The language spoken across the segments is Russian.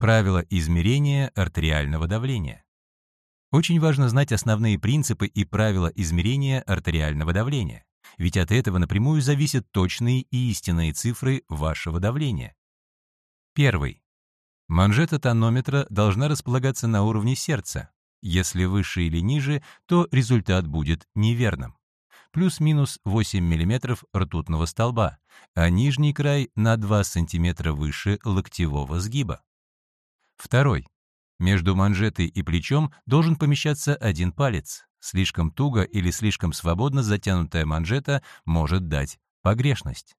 Правило измерения артериального давления. Очень важно знать основные принципы и правила измерения артериального давления, ведь от этого напрямую зависят точные и истинные цифры вашего давления. Первый. Манжета тонометра должна располагаться на уровне сердца. Если выше или ниже, то результат будет неверным. Плюс-минус 8 мм ртутного столба, а нижний край на 2 см выше локтевого сгиба. Второй. Между манжетой и плечом должен помещаться один палец. Слишком туго или слишком свободно затянутая манжета может дать погрешность.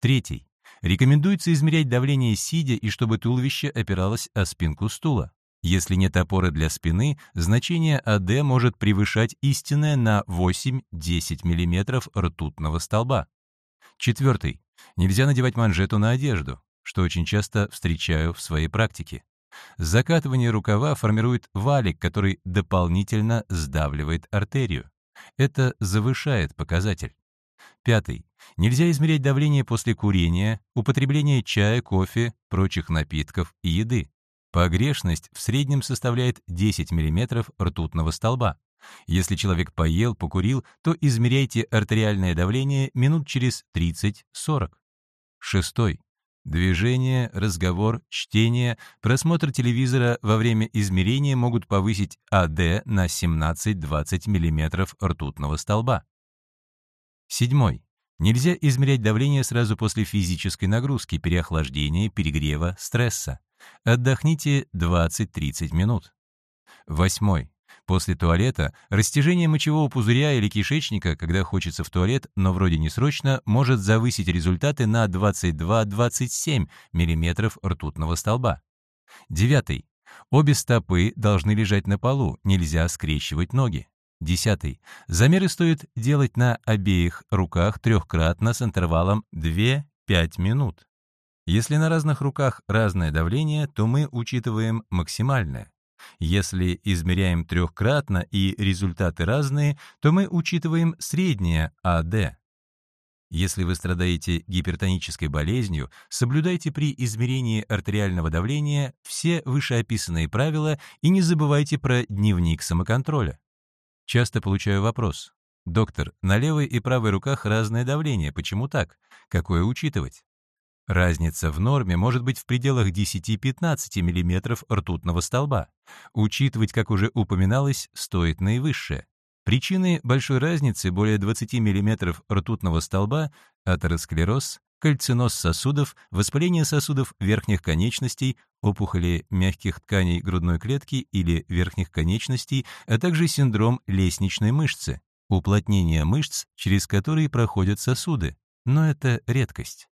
Третий. Рекомендуется измерять давление сидя и чтобы туловище опиралось о спинку стула. Если нет опоры для спины, значение АД может превышать истинное на 8-10 мм ртутного столба. Четвертый. Нельзя надевать манжету на одежду, что очень часто встречаю в своей практике. Закатывание рукава формирует валик, который дополнительно сдавливает артерию. Это завышает показатель. Пятый. Нельзя измерять давление после курения, употребления чая, кофе, прочих напитков и еды. Погрешность в среднем составляет 10 мм ртутного столба. Если человек поел, покурил, то измеряйте артериальное давление минут через 30-40. Шестой. Движение, разговор, чтение, просмотр телевизора во время измерения могут повысить АД на 17-20 мм ртутного столба. Седьмой. Нельзя измерять давление сразу после физической нагрузки, переохлаждения, перегрева, стресса. Отдохните 20-30 минут. Восьмой. После туалета растяжение мочевого пузыря или кишечника, когда хочется в туалет, но вроде не срочно, может завысить результаты на 22-27 мм ртутного столба. Девятый. Обе стопы должны лежать на полу, нельзя скрещивать ноги. Десятый. Замеры стоит делать на обеих руках трехкратно с интервалом 2-5 минут. Если на разных руках разное давление, то мы учитываем максимальное. Если измеряем трехкратно и результаты разные, то мы учитываем среднее АД. Если вы страдаете гипертонической болезнью, соблюдайте при измерении артериального давления все вышеописанные правила и не забывайте про дневник самоконтроля. Часто получаю вопрос. «Доктор, на левой и правой руках разное давление. Почему так? Какое учитывать?» Разница в норме может быть в пределах 10-15 мм ртутного столба. Учитывать, как уже упоминалось, стоит наивысшее. Причины большой разницы более 20 мм ртутного столба – атеросклероз, кальциноз сосудов, воспаление сосудов верхних конечностей, опухоли мягких тканей грудной клетки или верхних конечностей, а также синдром лестничной мышцы, уплотнение мышц, через которые проходят сосуды. Но это редкость.